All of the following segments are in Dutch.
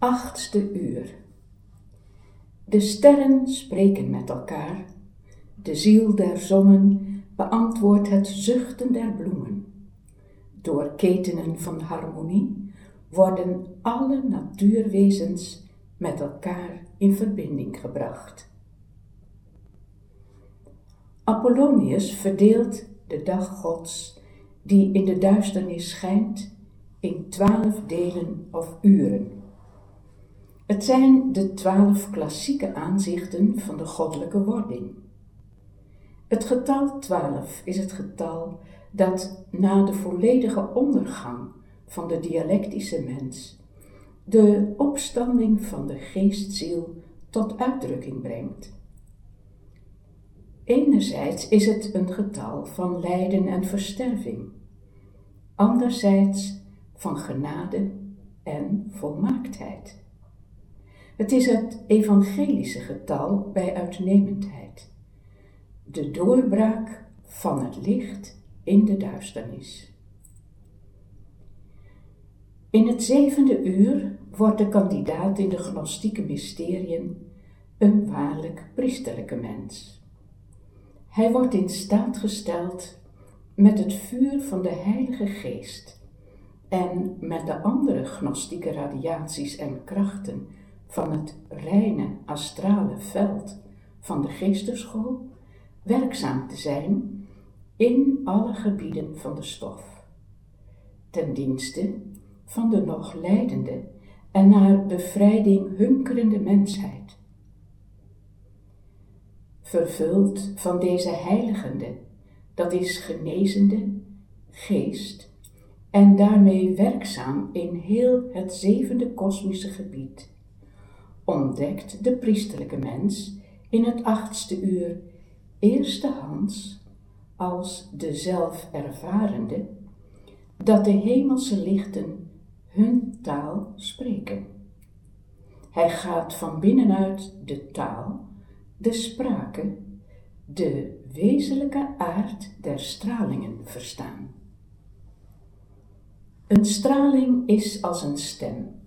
Achtste uur. De sterren spreken met elkaar, de ziel der zonnen beantwoordt het zuchten der bloemen. Door ketenen van harmonie worden alle natuurwezens met elkaar in verbinding gebracht. Apollonius verdeelt de dag Gods, die in de duisternis schijnt, in twaalf delen of uren. Het zijn de twaalf klassieke aanzichten van de goddelijke wording. Het getal 12 is het getal dat na de volledige ondergang van de dialectische mens de opstanding van de geestziel tot uitdrukking brengt. Enerzijds is het een getal van lijden en versterving, anderzijds van genade en volmaaktheid. Het is het evangelische getal bij uitnemendheid, de doorbraak van het licht in de duisternis. In het zevende uur wordt de kandidaat in de gnostieke mysteriën een waarlijk priesterlijke mens. Hij wordt in staat gesteld met het vuur van de Heilige Geest en met de andere gnostieke radiaties en krachten van het reine astrale veld van de geesterschool werkzaam te zijn in alle gebieden van de stof, ten dienste van de nog leidende en naar bevrijding hunkerende mensheid. Vervuld van deze heiligende, dat is genezende, geest en daarmee werkzaam in heel het zevende kosmische gebied, ontdekt de priesterlijke mens in het achtste uur eerstehands als de zelfervarende dat de hemelse lichten hun taal spreken. Hij gaat van binnenuit de taal, de sprake, de wezenlijke aard der stralingen verstaan. Een straling is als een stem.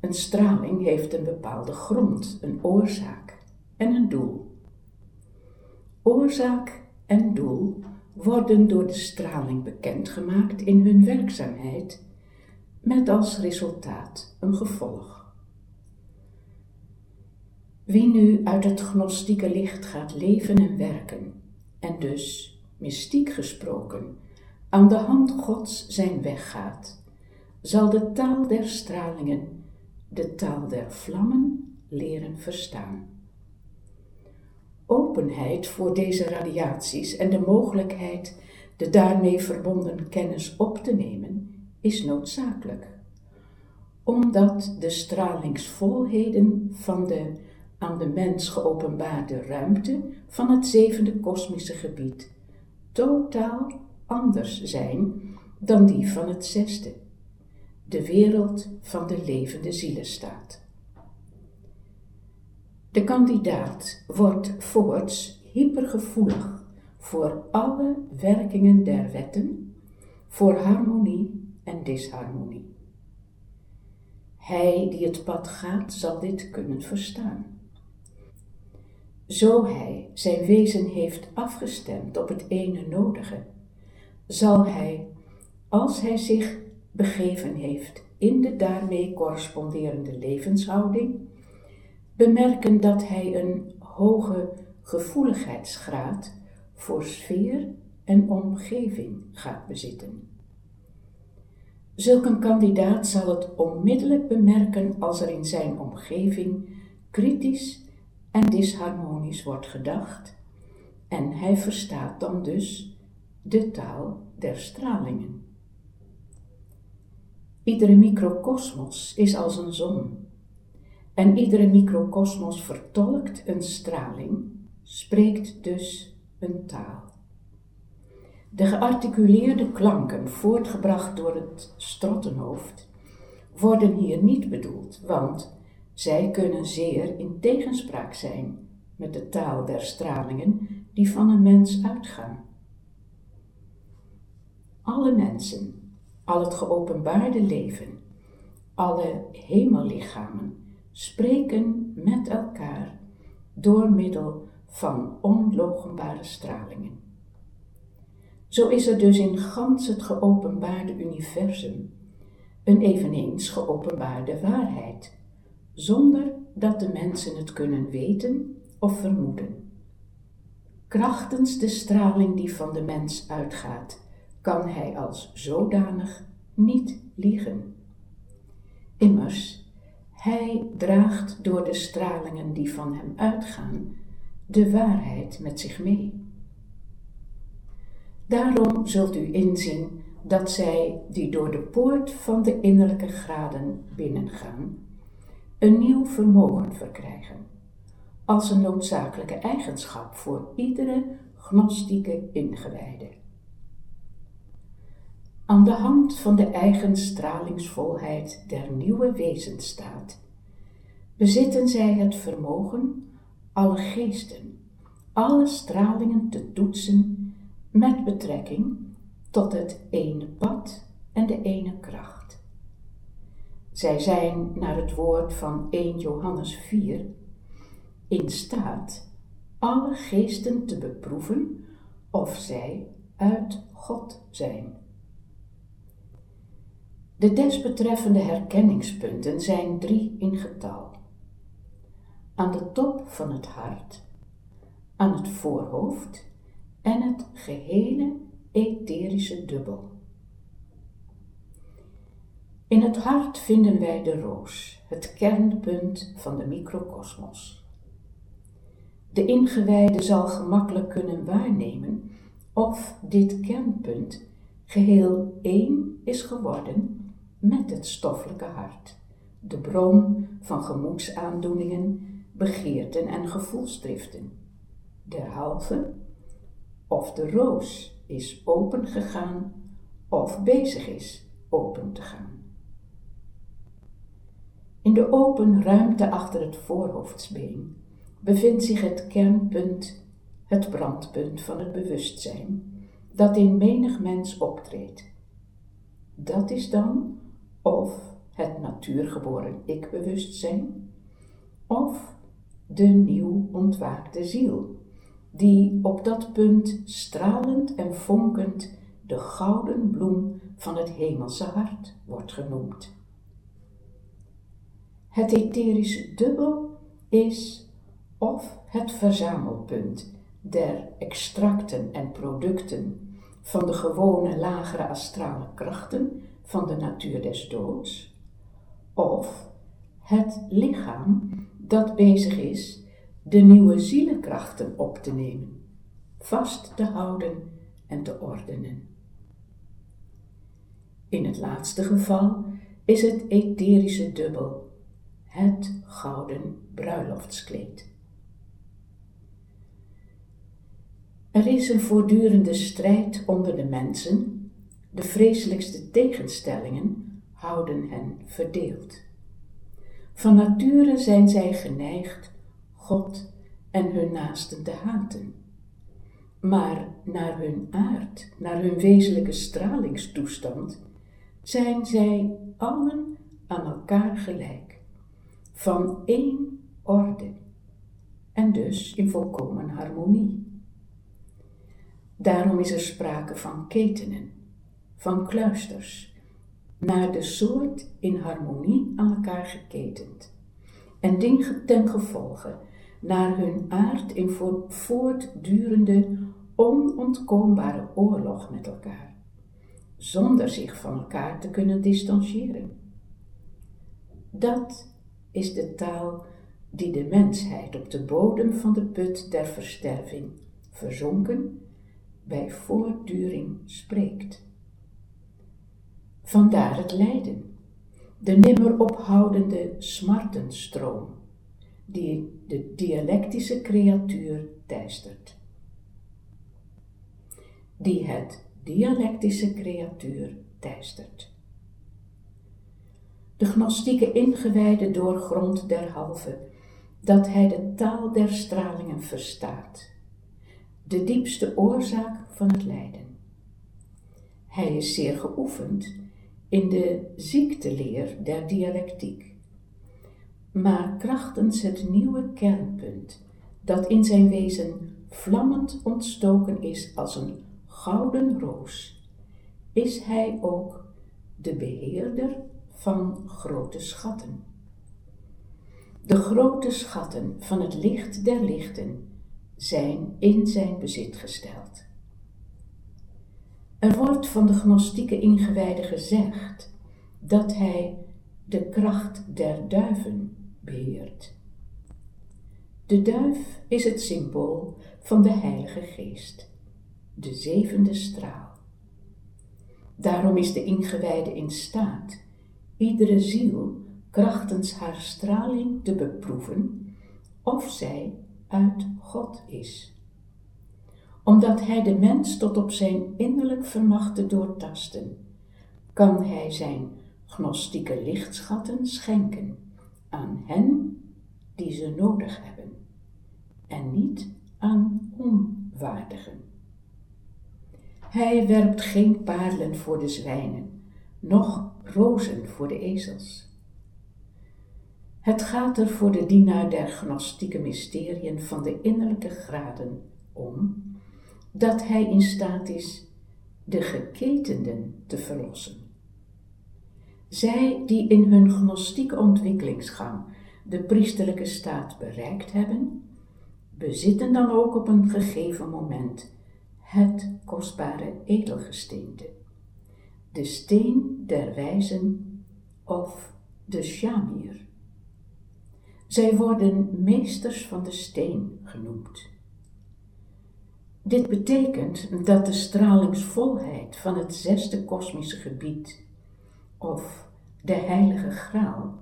Een straling heeft een bepaalde grond, een oorzaak en een doel. Oorzaak en doel worden door de straling bekendgemaakt in hun werkzaamheid, met als resultaat een gevolg. Wie nu uit het gnostieke licht gaat leven en werken, en dus, mystiek gesproken, aan de hand Gods zijn weg gaat, zal de taal der stralingen, de taal der vlammen, leren verstaan. Openheid voor deze radiaties en de mogelijkheid de daarmee verbonden kennis op te nemen is noodzakelijk, omdat de stralingsvolheden van de aan de mens geopenbaarde ruimte van het zevende kosmische gebied totaal anders zijn dan die van het zesde, de wereld van de levende zielenstaat. De kandidaat wordt voorts hypergevoelig voor alle werkingen der wetten, voor harmonie en disharmonie. Hij die het pad gaat, zal dit kunnen verstaan. Zo hij zijn wezen heeft afgestemd op het ene nodige, zal hij, als hij zich begeven heeft in de daarmee corresponderende levenshouding, bemerken dat hij een hoge gevoeligheidsgraad voor sfeer en omgeving gaat bezitten. Zulk een kandidaat zal het onmiddellijk bemerken als er in zijn omgeving kritisch en disharmonisch wordt gedacht, en hij verstaat dan dus de taal der stralingen. Iedere microcosmos is als een zon, en iedere microcosmos vertolkt een straling, spreekt dus een taal. De gearticuleerde klanken, voortgebracht door het strottenhoofd, worden hier niet bedoeld, want zij kunnen zeer in tegenspraak zijn met de taal der stralingen die van een mens uitgaan. Alle mensen, al het geopenbaarde leven, alle hemellichamen spreken met elkaar door middel van onlogenbare stralingen. Zo is er dus in gans het geopenbaarde universum een eveneens geopenbaarde waarheid, zonder dat de mensen het kunnen weten of vermoeden. Krachtens de straling die van de mens uitgaat, kan hij als zodanig niet liegen. Immers, hij draagt door de stralingen die van hem uitgaan de waarheid met zich mee. Daarom zult u inzien dat zij die door de poort van de innerlijke graden binnengaan, een nieuw vermogen verkrijgen, als een noodzakelijke eigenschap voor iedere gnostieke ingewijde. Aan de hand van de eigen stralingsvolheid der nieuwe wezenstaat bezitten zij het vermogen alle geesten, alle stralingen te toetsen met betrekking tot het ene pad en de ene kracht. Zij zijn, naar het woord van 1 Johannes 4, in staat alle geesten te beproeven of zij uit God zijn. De desbetreffende herkenningspunten zijn drie in getal. Aan de top van het hart, aan het voorhoofd en het gehele etherische dubbel. In het hart vinden wij de roos, het kernpunt van de microcosmos. De ingewijde zal gemakkelijk kunnen waarnemen of dit kernpunt geheel één is geworden met het stoffelijke hart, de bron van gemoedsaandoeningen, begeerten en gevoelsdriften. Derhalve, of de roos is open gegaan of bezig is open te gaan. In de open ruimte achter het voorhoofdsbeen bevindt zich het kernpunt, het brandpunt van het bewustzijn, dat in menig mens optreedt. Dat is dan of het natuurgeboren ik-bewustzijn, of de nieuw ontwaakte ziel, die op dat punt stralend en vonkend de gouden bloem van het hemelse hart wordt genoemd. Het etherische dubbel is of het verzamelpunt der extracten en producten van de gewone lagere astrale krachten van de natuur des doods, of het lichaam dat bezig is de nieuwe zielenkrachten op te nemen, vast te houden en te ordenen. In het laatste geval is het etherische dubbel, het gouden bruiloftskleed. Er is een voortdurende strijd onder de mensen de vreselijkste tegenstellingen houden hen verdeeld. Van nature zijn zij geneigd God en hun naasten te haten. Maar naar hun aard, naar hun wezenlijke stralingstoestand, zijn zij allen aan elkaar gelijk, van één orde en dus in volkomen harmonie. Daarom is er sprake van ketenen van kluisters, naar de soort in harmonie aan elkaar geketend, en ding ten gevolge naar hun aard in voortdurende, onontkoombare oorlog met elkaar, zonder zich van elkaar te kunnen distancieren. Dat is de taal die de mensheid op de bodem van de put der versterving, verzonken, bij voortduring spreekt. Vandaar het lijden, de nimmer ophoudende smartenstroom, die de dialectische creatuur teistert. Die het dialectische creatuur teistert. De gnostieke ingewijde doorgrond derhalve dat hij de taal der stralingen verstaat, de diepste oorzaak van het lijden. Hij is zeer geoefend in de ziekteleer der dialectiek, maar krachtens het nieuwe kernpunt dat in zijn wezen vlammend ontstoken is als een gouden roos, is hij ook de beheerder van grote schatten. De grote schatten van het licht der lichten zijn in zijn bezit gesteld. Er wordt van de gnostieke ingewijde gezegd dat hij de kracht der duiven beheert. De duif is het symbool van de Heilige Geest, de zevende straal. Daarom is de ingewijde in staat iedere ziel krachtens haar straling te beproeven of zij uit God is. Omdat hij de mens tot op zijn innerlijk vermacht te doortasten, kan hij zijn gnostieke lichtschatten schenken aan hen die ze nodig hebben en niet aan onwaardigen. Hij werpt geen paarlen voor de zwijnen, noch rozen voor de ezels. Het gaat er voor de dienaar der gnostieke mysteriën van de innerlijke graden om dat hij in staat is de geketenden te verlossen. Zij die in hun gnostieke ontwikkelingsgang de priesterlijke staat bereikt hebben, bezitten dan ook op een gegeven moment het kostbare edelgesteente, de steen der wijzen of de shamir. Zij worden meesters van de steen genoemd. Dit betekent dat de stralingsvolheid van het zesde kosmische gebied, of de heilige graal,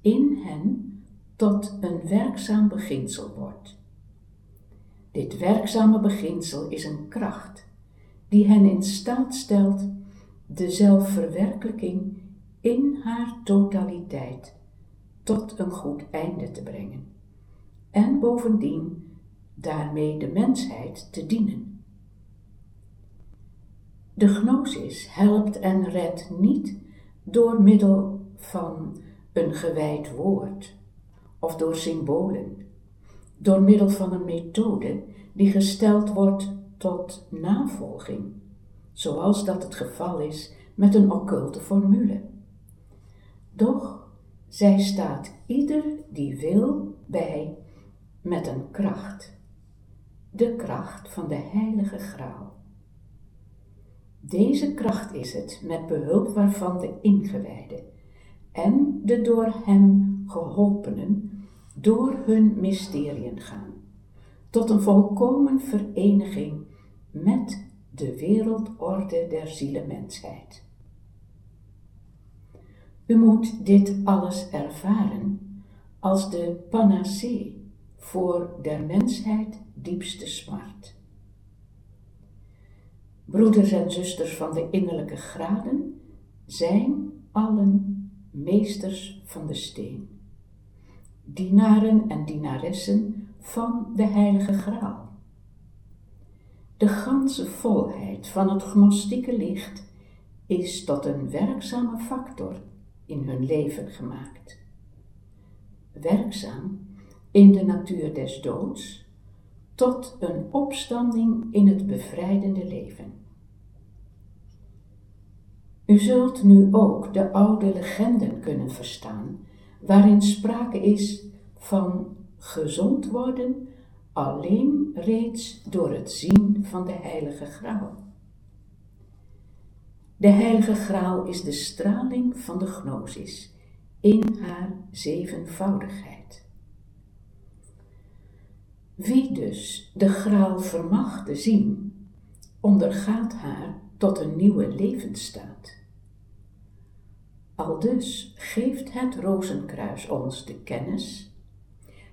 in hen tot een werkzaam beginsel wordt. Dit werkzame beginsel is een kracht die hen in staat stelt de zelfverwerkelijking in haar totaliteit tot een goed einde te brengen en bovendien daarmee de mensheid te dienen. De gnosis helpt en redt niet door middel van een gewijd woord of door symbolen, door middel van een methode die gesteld wordt tot navolging, zoals dat het geval is met een occulte formule. Doch zij staat ieder die wil bij met een kracht, de kracht van de heilige graal. Deze kracht is het, met behulp waarvan de ingewijden en de door hem geholpenen door hun mysteriën gaan, tot een volkomen vereniging met de wereldorde der zielenmensheid. U moet dit alles ervaren als de panacee voor der mensheid diepste smart. Broeders en zusters van de innerlijke graden zijn allen meesters van de steen, dienaren en dienaressen van de heilige graal. De ganse volheid van het gnostieke licht is tot een werkzame factor in hun leven gemaakt. Werkzaam in de natuur des doods tot een opstanding in het bevrijdende leven. U zult nu ook de oude legenden kunnen verstaan, waarin sprake is van gezond worden alleen reeds door het zien van de Heilige Graal. De Heilige Graal is de straling van de gnosis in haar zevenvoudigheid. Wie dus de Graal vermag te zien, ondergaat haar tot een nieuwe levensstaat. Aldus geeft het rozenkruis ons de kennis,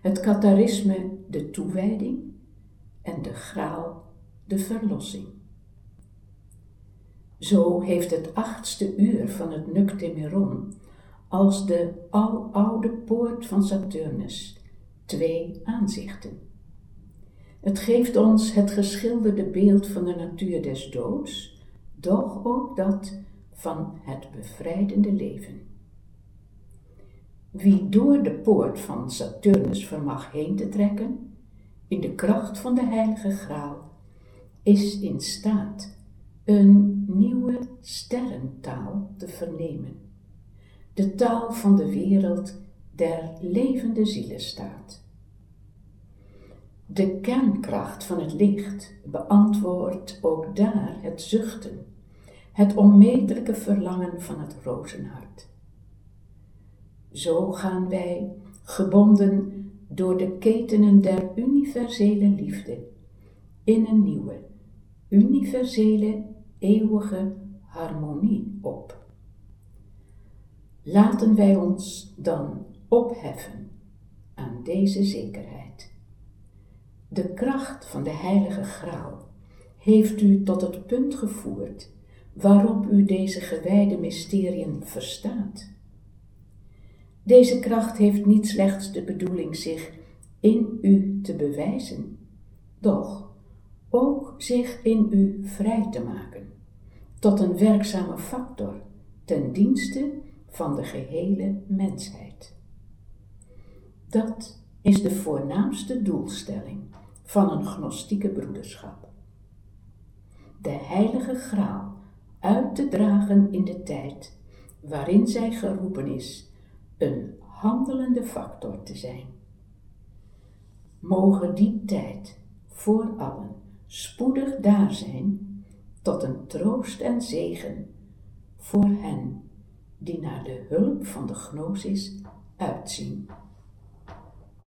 het katharisme de toewijding en de graal de verlossing. Zo heeft het achtste uur van het Nuktemeron als de aloude poort van Saturnus twee aanzichten. Het geeft ons het geschilderde beeld van de natuur des doods, doch ook dat van het bevrijdende leven. Wie door de poort van Saturnus vermag heen te trekken, in de kracht van de heilige graal, is in staat een nieuwe sterrentaal te vernemen. De taal van de wereld der levende zielen staat. De kernkracht van het licht beantwoordt ook daar het zuchten, het onmetelijke verlangen van het rozenhart. Zo gaan wij, gebonden door de ketenen der universele liefde, in een nieuwe, universele, eeuwige harmonie op. Laten wij ons dan opheffen aan deze zekerheid. De kracht van de Heilige Graal heeft u tot het punt gevoerd waarop u deze gewijde mysteriën verstaat. Deze kracht heeft niet slechts de bedoeling zich in u te bewijzen, doch ook zich in u vrij te maken, tot een werkzame factor ten dienste van de gehele mensheid. Dat is de voornaamste doelstelling van een gnostieke broederschap. De heilige graal uit te dragen in de tijd waarin zij geroepen is een handelende factor te zijn. Mogen die tijd voor allen spoedig daar zijn tot een troost en zegen voor hen die naar de hulp van de gnosis uitzien.